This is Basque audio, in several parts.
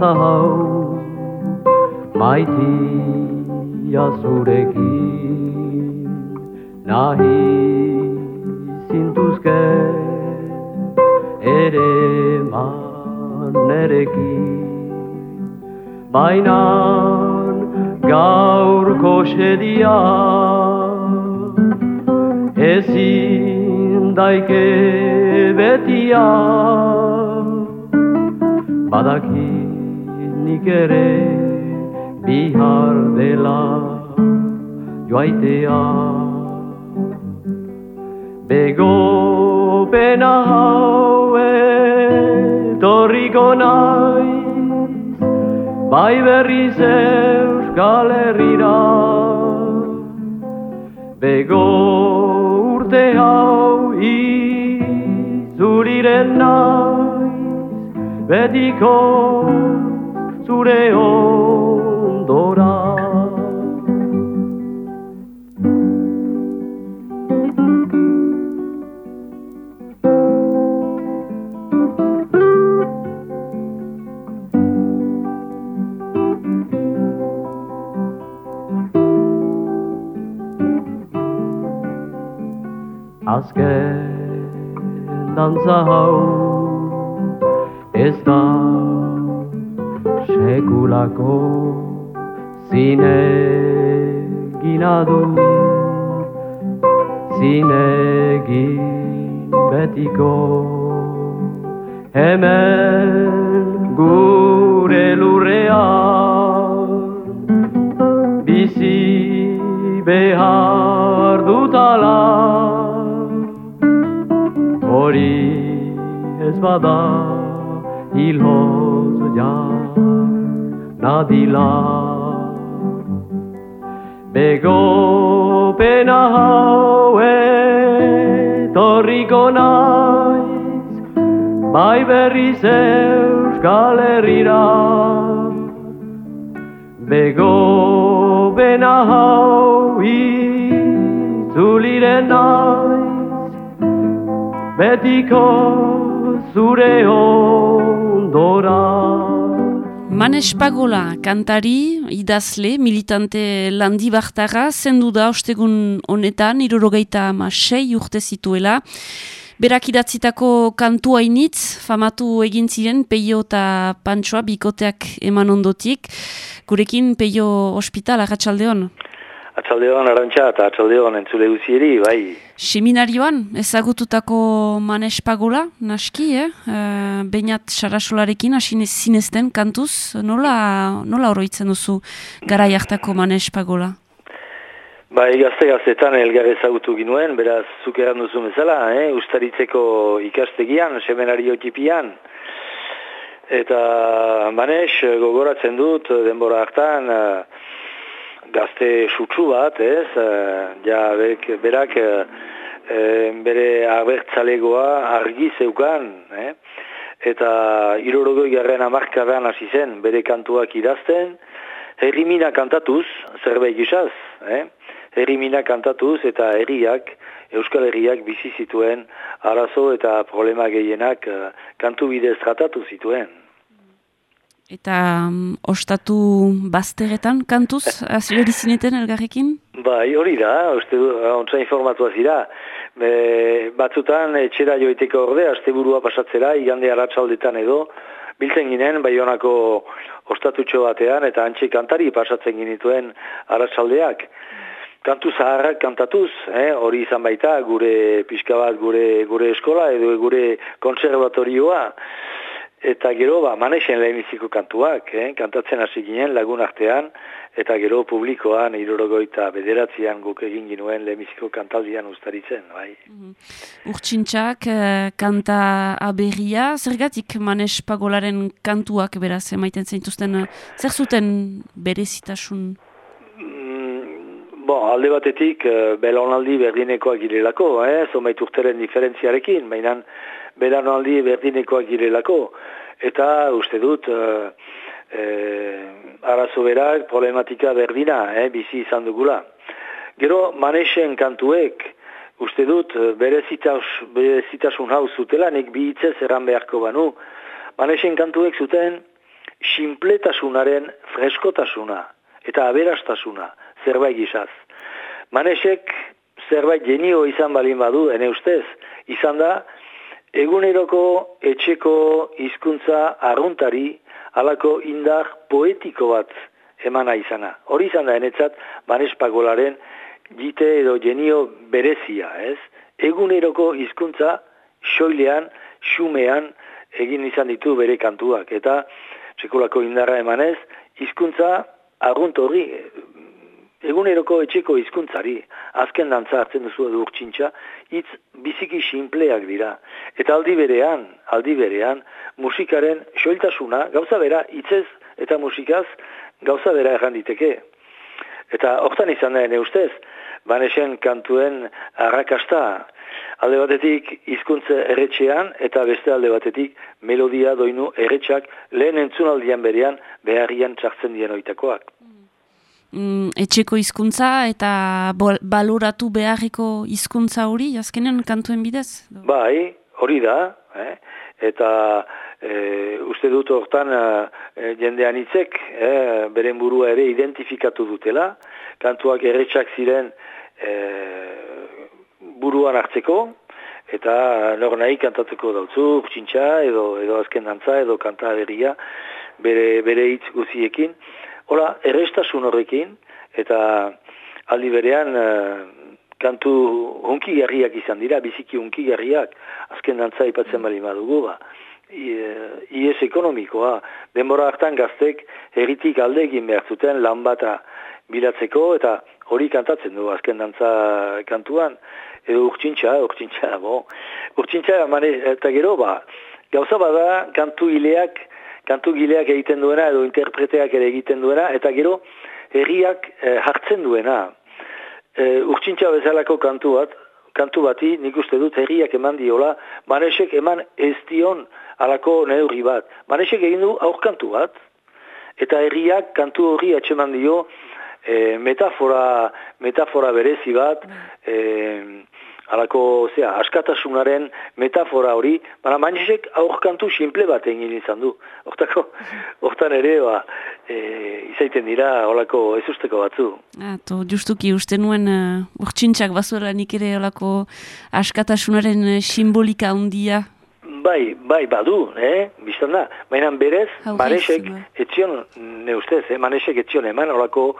Azken dantza hau Maitia zurekin Nahi zintuzke Ere man Baina gaurko sedia Ezin daike betia. Badaki ere bihar dela joaitea. Bego pena haue torriko naiz Bai berriz euskal herrira Bego urte hau izuriren naiz Betiko zure ondora. Azken dantza hau ez da sekulako zine ginadu zine betiko hemen gure lurrea. Bizi behar dutala. Hori ez bada. hilhoz ja nadila Bego pena haue torriko naiz Bai berriz euskal herrira Bego pena hau itzuliren naiz betiko zure ondora. Manes Pagola, kantari, idazle, militante landi bartara, zendu da ostegun honetan, irurogeita masei urte zituela. Berak idatzitako kantu hainitz, famatu egin ziren, peio eta pantsoa, bikoteak eman ondotik. Gurekin, peio hospital, agatxaldeon? Atxaldeon arantxa eta atxaldeon entzule guzieri, bai. Seminarioan, ezagututako manes pagola, naski, eh? E, Beinat sarasolarekin, asin zinezten kantuz, nola, nola oroitzen duzu gara jartako manes pagola? Bai, gazte gaztetan elgar ezagutu ginuen, beraz, zukeran duzu bezala, eh? Ustaritzeko ikastegian, seminario tipian. Eta manes, gogoratzen dut, denbora hartan, uh, gazte sutsu bat, ez, uh, ja, berak, berak uh, bere abertzalegoa argi zeukan, eh? eta irorogoi garren amarkadan hasi zen bere kantuak idazten, herrimina kantatuz, zerbait gizaz, eh? herrimina kantatuz eta herriak, Euskal Herriak bizi zituen arazo eta problema gehienak kantu bidez tratatu zituen. Eta um, ostatu bazteretan kantuz, azilori zineten elgarrekin? Bai, hori da, uste du, ontsa informatua zira. Be, batzutan, etxera joiteko orde, azte burua pasatzera, igande aratsaldetan edo, biltzen ginen, bai honako ostatutxo batean, eta antxe kantari pasatzen ginituen aratsaldeak. Kantu zaharrak kantatuz, eh, hori izan baita, gure pixka bat, gure, gure eskola edo gure konservatorioa. Eta gero, ba, manexen leheniziko kantuak, eh? kantatzen hasi ginen lagun artean, eta gero publikoan irorogoita bederatzean guk egin ginuen leheniziko kantaldian ustaritzen, bai. Mm Urtsintxak, eh, kanta aberria, zergatik manes pagolaren kantuak beraz, emaiten zeintuzten, eh, zer zuten berezitasun? Mm, bo, alde batetik, eh, belonaldi berdinekoak girelako, eh? zomait urteren diferentziarekin, mainan, beranaldi berdinekoak girelako, eta uste dut uh, arazo berak problematika berdina, eh, bizi izan dugula. Gero, manexen kantuek, uste dut, berezitasun hau zutela, nik bi hitzez erran beharko banu, manesen kantuek zuten, sinpletasunaren freskotasuna eta aberastasuna zerbait gizaz. Manesek zerbait genio izan balin badu, ene ustez, izan da, eguneroko etxeko hizkuntza arruntari alako indar poetiko bat emana izana. Hori izan da, enetzat, Manes Pagolaren jite edo genio berezia, ez? Eguneroko hizkuntza soilean, xumean, egin izan ditu bere kantuak. Eta sekulako indarra emanez, hizkuntza argunt horri, eguneroko etxeko hizkuntzari, azken dantza hartzen duzu edo urtsintxa, hitz biziki sinpleak dira. Eta aldi berean, aldi berean, musikaren soiltasuna, gauza bera, hitzez eta musikaz, gauza bera erranditeke. Eta hortan izan da, ustez, banesen kantuen arrakasta, alde batetik hizkuntza erretxean eta beste alde batetik melodia doinu erretxak lehen entzunaldian berean beharrian txartzen dien oitakoak. Mm, etxeko hizkuntza eta baloratu beharriko hizkuntza hori, azkenen kantuen bidez? Bai, hori da, eh? eta e, uste dut hortan e, jendean hitzek e, beren burua ere identifikatu dutela, kantuak erretxak ziren e, buruan hartzeko, eta nor nahi kantatzeko dautzu, txintxa, edo, edo azken dantza, edo kanta aderia, bere, bere hitz guziekin. Hola, errestasun horrekin, eta aldi berean uh, kantu hunki garriak izan dira, biziki hunki garriak, azken dantza ipatzen bali madugu, ba. ies ekonomikoa, denbora hartan gaztek herritik alde egin behar zuten lan bata bilatzeko, eta hori kantatzen du azken dantza kantuan, edo urtsintxa, urtsintxa, bo. Urtsintxa, eta gero, ba, gauza bada, kantu gileak, kantu gileak egiten duena, edo interpreteak ere egiten duena, eta gero, herriak eh, hartzen duena. E, urtsintxa bezalako kantu bat, kantu bati, nik uste dut, herriak eman diola, manesek eman ez dion alako neurri bat. Manesek egin du aurkantu bat, eta herriak kantu hori atxeman dio, e, metafora, metafora berezi bat, e, alako, zera, askatasunaren metafora hori, baina mainzek aurkantu simple bat egin izan du. Hortako, hortan ere, ba, e, izaiten dira, holako ez usteko batzu. Ato, justuki, uste nuen uh, urtsintxak bazuela nik ere holako askatasunaren uh, simbolika handia. Bai, bai, badu, eh? Bistan da, baina berez, manesek, etzion, ne ustez, eh? manesek etzion eman, holako,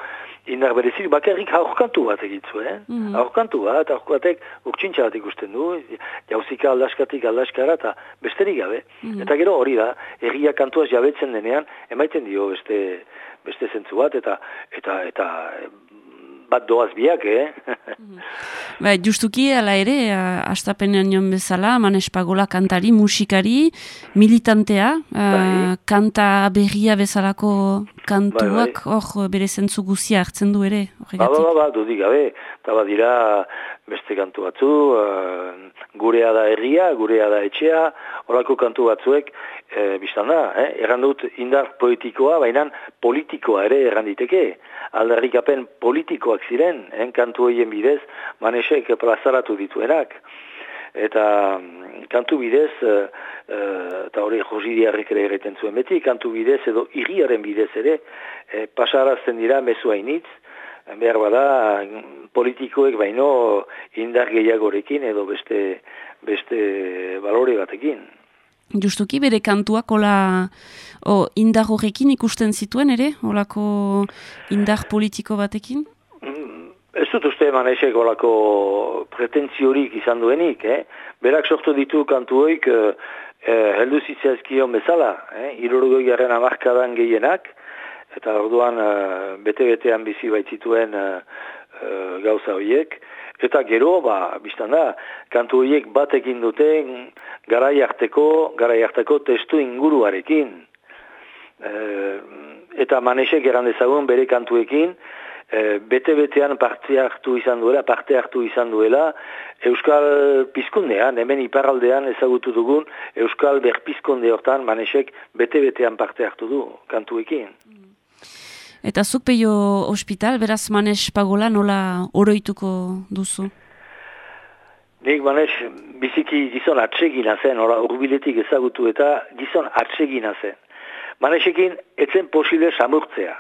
indar berezik, bakarrik aurkantu bat egitzu, eh? Mm Aurkantu bat, aurkatek urtsintxa bat ikusten du, jauzika aldaskatik aldaskara eta besterik gabe. Mm Eta gero hori da, erria kantuaz jabetzen denean, emaiten dio beste beste zentzu bat, eta eta eta bat doaz biak, eh? Ba, justuki, ala ere, astapenean nion bezala, manespagola kantari, musikari, militantea, bai. kanta berria bezalako kantuak, bai, bai. hor, bere zentzu guzia hartzen du ere, horregatik. Ba, ba, ba, ba dudik gabe, eta badira beste kantu batzu, uh, gurea da herria, gurea da etxea, horako kantu batzuek, e, biztan da, eh? errandut indar poetikoa, baina politikoa ere erranditeke aldarrikapen politikoak ziren, en kantu horien bidez, manesek plazaratu dituenak. Eta mm, kantu bidez, uh, eta hori josidiarrik ere erreten zuen beti, kantu bidez edo irriaren bidez ere, e, pasarazten dira mesu hainitz, behar bada politikoek baino indar gehiagorekin edo beste, beste balore batekin. Justuki bere kantuak ola o, indar horrekin ikusten zituen ere, olako indar politiko batekin? Ez dut uste eman esek olako pretentziorik izan duenik, eh? berak sortu ditu kantu hoik eh, eh, heldu zitzaizkion bezala, eh? irurgoi garen amarkadan gehienak, eta orduan eh, bete-betean bizi baitzituen eh, eh, gauza horiek, Eta gero, ba, biztan da, kantu horiek batekin duten garai harteko, garai harteko testu inguruarekin. E, eta manesek erandezagun bere kantuekin, e, bete-betean parte hartu izan duela, parte hartu izan duela, Euskal Pizkundean, hemen iparaldean ezagutu dugun, Euskal Berpizkunde hortan manesek bete-betean parte hartu du kantuekin. Eta zuk peio hospital, beraz manes pagola nola oroituko duzu? Nik manez, biziki gizon atsegina zen, ora urbiletik ezagutu eta gizon atsegina zen. Manesekin, etzen posible samurtzea.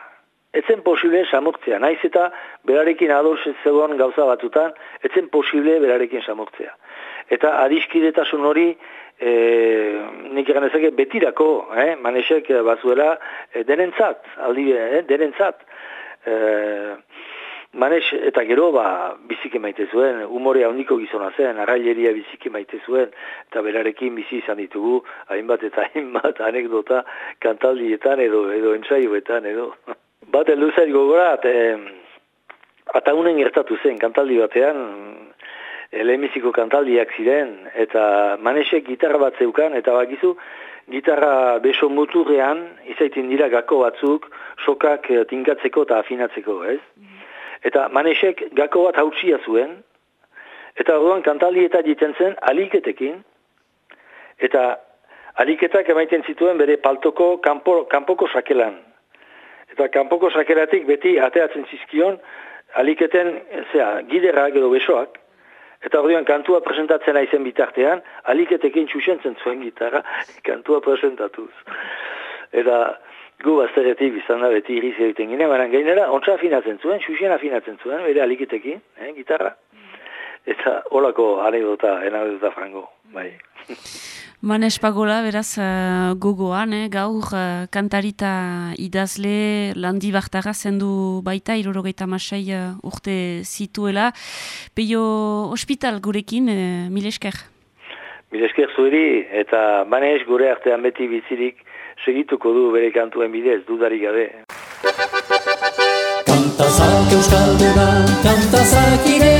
Etzen posible samurtzea. Naiz eta berarekin adors zegoen gauza batutan, etzen posible berarekin samurtzea. Eta adiskidetasun hori, e, nik egan betirako, eh? manesek bazuela e, denentzat, aldi, eh? denentzat. E, Manes, eta gero, ba, biziki maite zuen, umorea handiko gizona zen, arraileria biziki maite zuen, eta berarekin bizi izan ditugu, hainbat eta hainbat anekdota kantaldietan edo, edo entzaioetan edo. Bat, eldu zait gogorat, e, eta unen gertatu zen, kantaldi batean, elemiziko kantaldiak ziren, eta manesek gitarra bat zeukan, eta bakizu, gitarra beso muturrean, izaitin dira gako batzuk, sokak eh, tinkatzeko eta afinatzeko, ez? Eta manesek gako bat hautsia zuen, eta orduan kantaldi eta jiten zen aliketekin, eta aliketak emaiten zituen bere paltoko kanpo, kanpoko sakelan. Eta kanpoko sakelatik beti ateatzen zizkion aliketen zera, giderrak edo besoak, Eta orduan kantua presentatzen aizen bitartean, aliketekin txusentzen zuen gitarra, kantua presentatuz. Eta gu bazteretik biztan da beti iriz egiten gine, baina gainera, ontsa afinatzen zuen, xuxien afinatzen zuen, bere alikitekin, eh, gitarra. Eta holako anekdota, anekdota frango, bai. Man espagola, beraz, uh, gogoan, eh, gaur, uh, kantarita idazle landi bartara zendu baita, irorogeita masai uh, urte zituela. Peio, hospital gurekin, uh, milesker? Milesker zuheri, eta manez gure artean beti bizirik, segituko du bere kantuen bidez, dudarik gabe. Kantazak euskalduna, kantazak ire herria,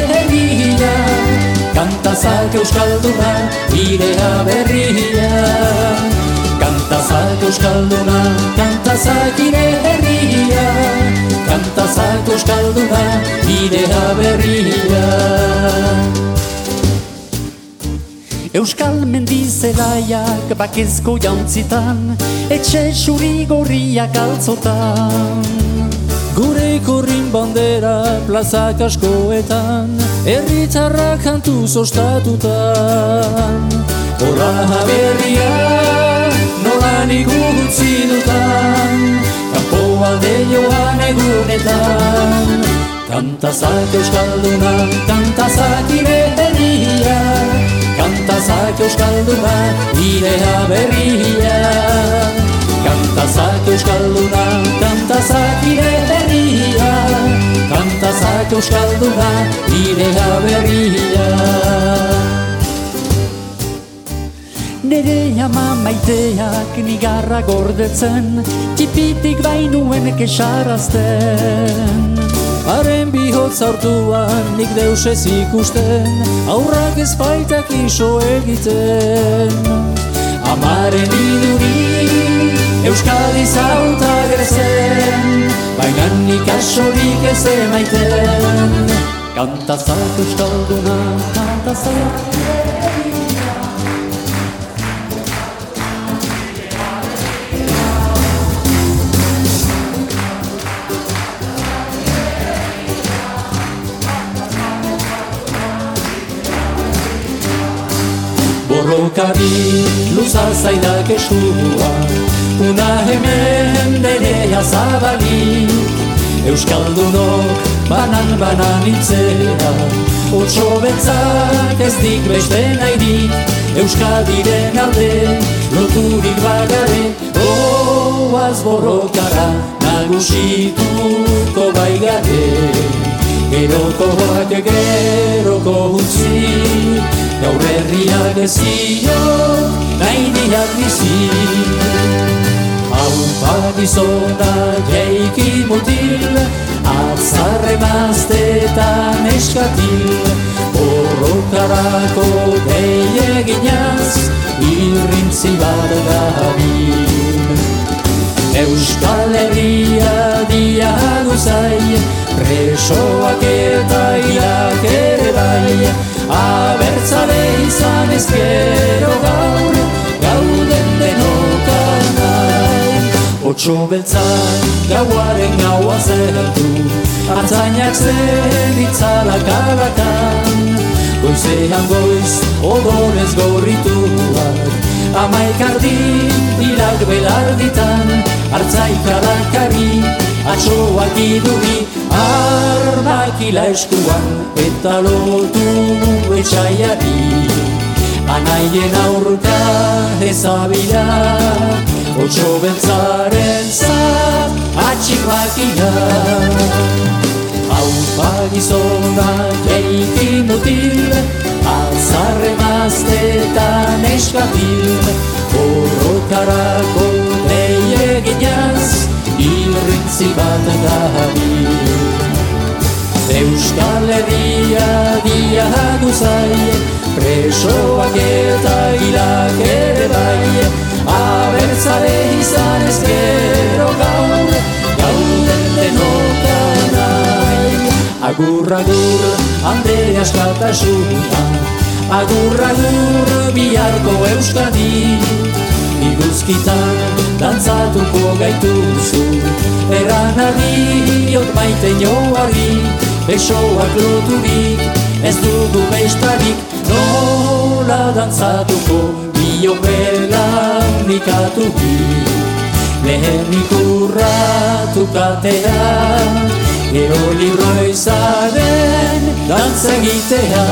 kantazak euskalduna, irea berria. Kantazak euskalduna, kantazak ire herria, kantazak euskalduna, irea berria. Euskal mendizelaiak bakezko jantzitan, etxe suri gorriak altzotan. Bandera plazak askoetan, erritarra kantu zostatutan. Hora berria, nola nik ugutzi dutan, kanpo alde joan egunetan. Kantazak euskalduna, kantazak ire herria, Kantazak euskalduna, irea berria Kantazak euskalduna, kantazak ire euskalduna, irea berria Nere ama maiteak nigarra gordetzen Tipitik bainuen kesarazten Haren bihotz hartuan nik deus ez ikusten Aurrak ez baitak iso egiten. Amaren iduri Euskadi zauta gerzen Baina nik asorik ez emaiten. Kantazak euskalduna, kantazak Borrokari luza zaidak eskua Una hemen denea zabalik Euskaldunok banan banan itzera Otso betzak ez dik beste nahi Euskadiren alde loturik bagare. Oaz borrokara nagusituko baigare Gerokoak geroko utzi Gaur herriak ezio nahi diak bizi Hau patizona jeiki mutil Atzarre maztetan eskatil. Horrokarako deie ginaz Irrintzi bat ezkero gaur Gauden denokan nahi Otso beltzak gauaren gaua zertu Artzainak zer itzala kagakan Goiz goizean goiz, odorez gorrituak Amaik ardin irak belarditan, hartzaika dakari, atxoak iduri Arbakila eskuan eta lotu etxaiari Anaien aurka ezabila, otxo bentzaren zat, atxik bakila. Haupa gizona jeiki mutil, azarre maztetan eskatil. Horrotarako lehi eginaz, irrintzi bat gabi Euskal Herria dia duzai Presoak eta hilak ere bai Abertzale izan ezkero gaur Gauden denoka nahi. Agur, agur, Andrea askatasuna Agur, agur, biharko Euskadi. Iguzkitan dantzatuko gaituzu Erran ardiot maite nioari Besoak loturik bestarik Nola dantzatuko bio bela nikatu bi. Lehen ikurratu katea Ero libro izaren dantzagitea